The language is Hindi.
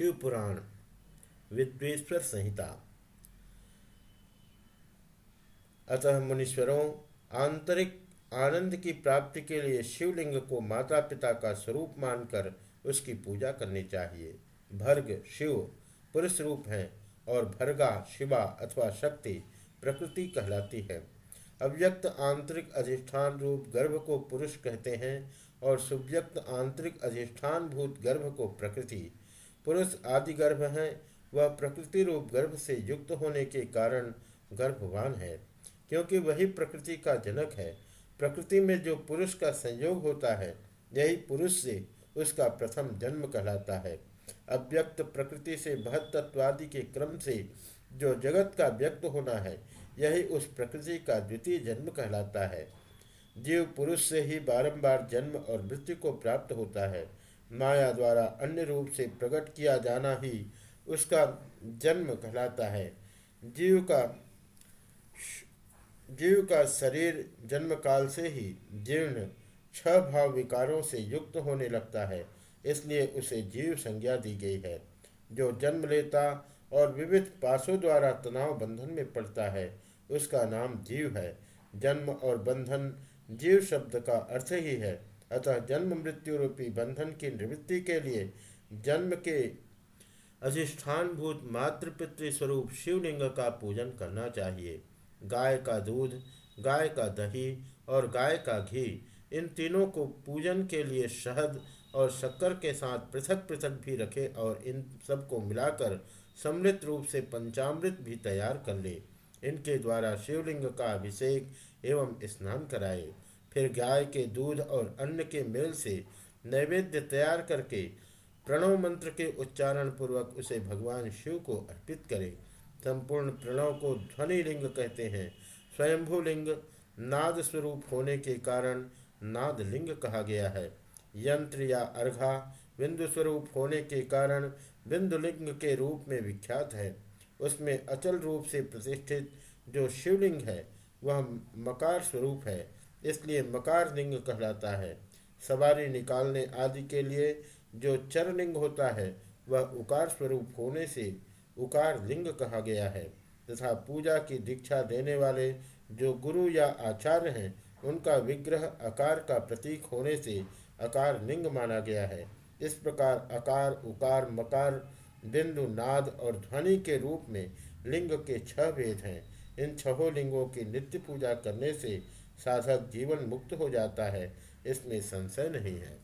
शिवपुराण, विद्वेश्वर संहिता। अतः मुनीश्वरों, आंतरिक आनंद की प्राप्ति के लिए शिवलिंग को माता पिता का स्वरूप मानकर उसकी पूजा करनी चाहिए। भर्ग शिव, पुरुष रूप है और भर्गा शिवा अथवा शक्ति प्रकृति कहलाती है। अव्यक्त आंतरिक अधिष्ठान रूप गर्भ को पुरुष कहते हैं और सुव्यक्त आंतरिक अधिष्ठान भूत गर्भ को प्रकृति पुरुष आदि गर्भ है, वह प्रकृति रूप गर्भ से युक्त होने के कारण गर्भवान है, क्योंकि वही प्रकृति का जनक है। प्रकृति में जो पुरुष का संयोग होता है, यही पुरुष से उसका प्रथम जन्म कहलाता है। अव्यक्त प्रकृति से तत्वादि के क्रम से जो जगत का व्यक्त होना है, यही उस प्रकृति का द्वितीय जन्म कहलाता है। जीव पुरुष से ही बारंबार जन्म और मृत्यु को प्राप्त होता है। माया द्वारा अन्य रूप से प्रकट किया जाना ही उसका जन्म कहलाता है। जीव का जीव का शरीर जन्म काल से ही जीर्ण छह भाव विकारों से युक्त होने लगता है, इसलिए उसे जीव संज्ञा दी गई है, जो जन्म लेता और विविध पासों द्वारा तनाव बंधन में पड़ता है, उसका नाम जीव है। जन्म और बंधन जीव शब्द का अर्थ ही है। अतः जन्म मृत्यु रूपी बंधन की निवृत्ति के लिए जन्म के अधिष्ठान भूत मातृपितृ स्वरूप शिवलिंग का पूजन करना चाहिए। गाय का दूध, गाय का दही और गाय का घी, इन तीनों को पूजन के लिए शहद और शक्कर के साथ पृथक पृथक भी रखे और इन सबको मिलाकर सम्मिलित रूप से पंचामृत भी तैयार कर ले। इनके द्वारा शिवलिंग का अभिषेक एवं स्नान कराए। फिर गाय के दूध और अन्न के मेल से नैवेद्य तैयार करके प्रणव मंत्र के उच्चारण पूर्वक उसे भगवान शिव को अर्पित करें। संपूर्ण प्रणव को ध्वनि लिंग कहते हैं। स्वयंभू लिंग नाद स्वरूप होने के कारण नाद लिंग कहा गया है। यंत्र या अर्घा बिंदु स्वरूप होने के कारण बिंदु लिंग के रूप में विख्यात है। उसमें अचल रूप से प्रतिष्ठित जो शिवलिंग है, वह मकार स्वरूप है। इसलिए मकार लिंग कहलाता है। सवारी निकालने आदि के लिए जो चरलिंग होता है, वह उकार स्वरूप होने से उकार लिंग कहा गया है, तथा पूजा की दीक्षा देने वाले जो गुरु या आचार्य हैं, उनका विग्रह आकार का प्रतीक होने से आकार लिंग माना गया है। इस प्रकार आकार उकार, मकार, बिंदु, नाद और ध्वनि के रूप में लिंग के छह भेद हैं। इन छहों लिंगों की नित्य पूजा करने से साधक जीवन मुक्त हो जाता है इसमें संशय नहीं है।